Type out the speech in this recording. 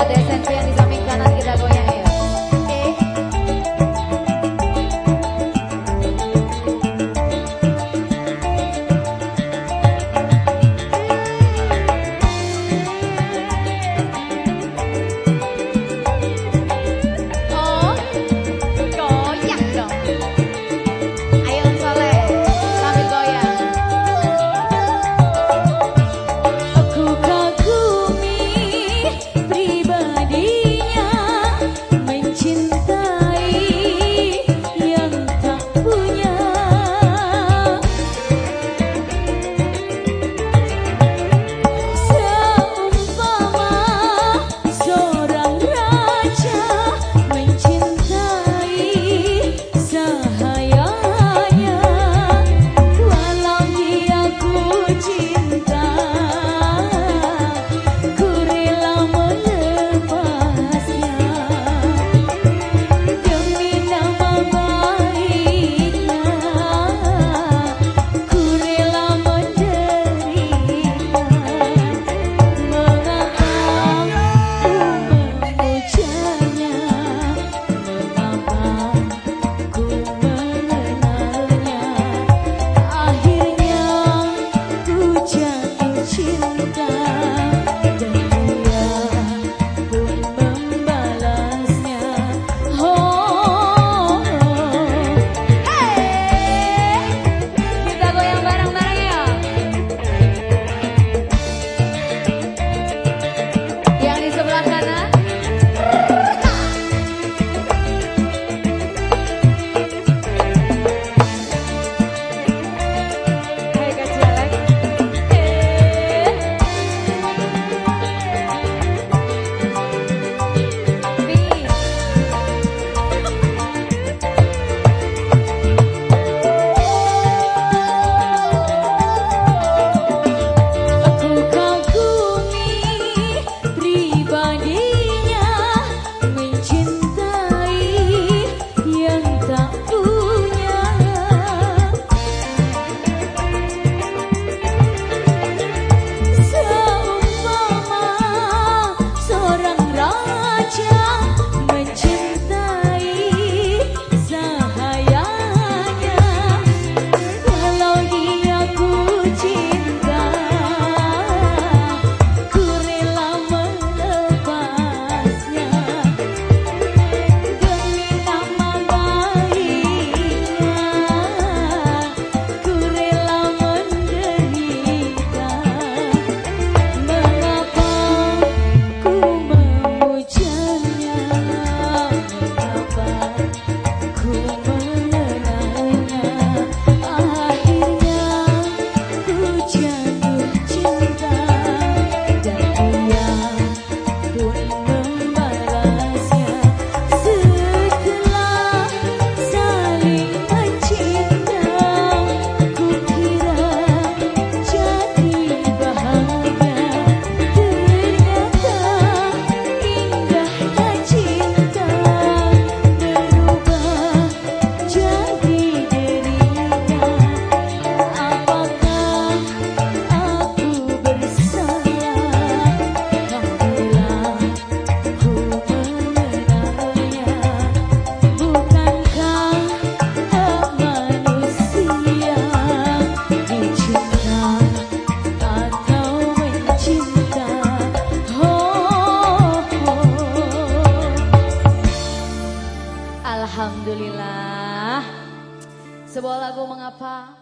Mother Saint Pierre sebuah lagu mengapa